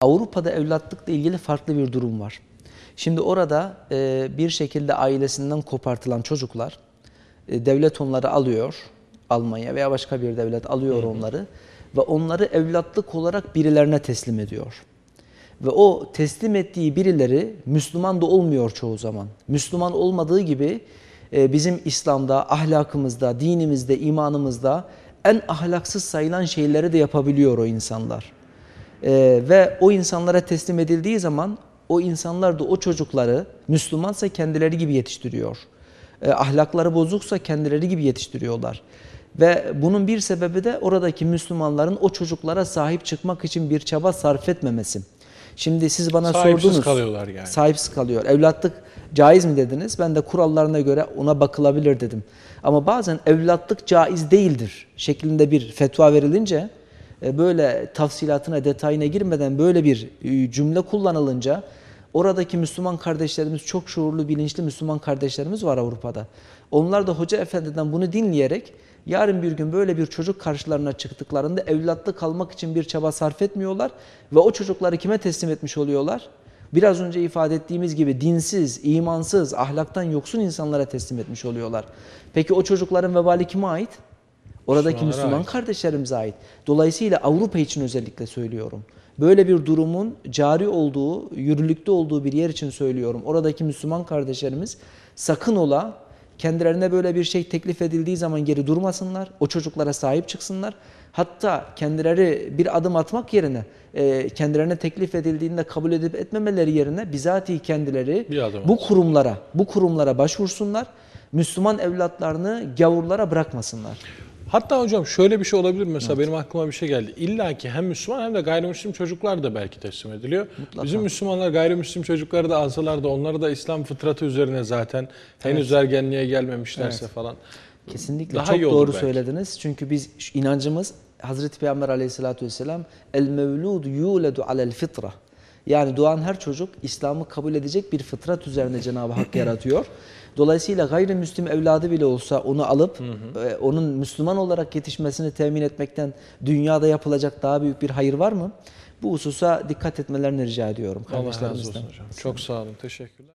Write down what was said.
Avrupa'da evlatlıkla ilgili farklı bir durum var. Şimdi orada e, bir şekilde ailesinden kopartılan çocuklar, e, devlet onları alıyor, Almanya veya başka bir devlet alıyor onları ve onları evlatlık olarak birilerine teslim ediyor. Ve o teslim ettiği birileri Müslüman da olmuyor çoğu zaman. Müslüman olmadığı gibi e, bizim İslam'da, ahlakımızda, dinimizde, imanımızda en ahlaksız sayılan şeyleri de yapabiliyor o insanlar. Ee, ve o insanlara teslim edildiği zaman o insanlar da o çocukları Müslümansa kendileri gibi yetiştiriyor. Ee, ahlakları bozuksa kendileri gibi yetiştiriyorlar. Ve bunun bir sebebi de oradaki Müslümanların o çocuklara sahip çıkmak için bir çaba sarf etmemesi. Şimdi siz bana Sahipsiz sordunuz. kalıyorlar yani. Sahipsiz kalıyor. Evlatlık caiz mi dediniz? Ben de kurallarına göre ona bakılabilir dedim. Ama bazen evlatlık caiz değildir şeklinde bir fetva verilince e, böyle tafsilatına, detayına girmeden böyle bir e, cümle kullanılınca oradaki Müslüman kardeşlerimiz çok şuurlu, bilinçli Müslüman kardeşlerimiz var Avrupa'da. Onlar da Hoca Efendi'den bunu dinleyerek yarın bir gün böyle bir çocuk karşılarına çıktıklarında evlatlık almak için bir çaba sarf etmiyorlar ve o çocukları kime teslim etmiş oluyorlar? Biraz önce ifade ettiğimiz gibi dinsiz, imansız, ahlaktan yoksun insanlara teslim etmiş oluyorlar. Peki o çocukların vebali kime ait? Oradaki Müslümanlara Müslüman ait. kardeşlerimize ait. Dolayısıyla Avrupa için özellikle söylüyorum. Böyle bir durumun cari olduğu, yürürlükte olduğu bir yer için söylüyorum. Oradaki Müslüman kardeşlerimiz sakın ola kendilerine böyle bir şey teklif edildiği zaman geri durmasınlar. O çocuklara sahip çıksınlar. Hatta kendileri bir adım atmak yerine e, kendilerine teklif edildiğinde kabul edip etmemeleri yerine bizatihi kendileri bu kurumlara, bu kurumlara başvursunlar. Müslüman evlatlarını gavurlara bırakmasınlar. Hatta hocam şöyle bir şey olabilir mesela benim aklıma bir şey geldi. İlla ki hem Müslüman hem de gayrimüslim çocuklar da belki teslim ediliyor. Bizim Müslümanlar gayrimüslim çocukları da alsalar da onları da İslam fıtratı üzerine zaten henüz ergenliğe gelmemişlerse Evet. falan. Kesinlikle Daha çok doğru belki. söylediniz. Çünkü biz inancımız Hazreti Peygamber aleyhissalatü vesselam el mevlud yuledu alel fitra. Yani doğan her çocuk İslam'ı kabul edecek bir fıtrat üzerine Cenab-ı Hak yaratıyor. Dolayısıyla gayrimüslim evladı bile olsa onu alıp e, onun Müslüman olarak yetişmesini temin etmekten dünyada yapılacak daha büyük bir hayır var mı? Bu hususa dikkat etmelerini rica ediyorum kardeşlerimizden. Çok sağ olun. Teşekkürler.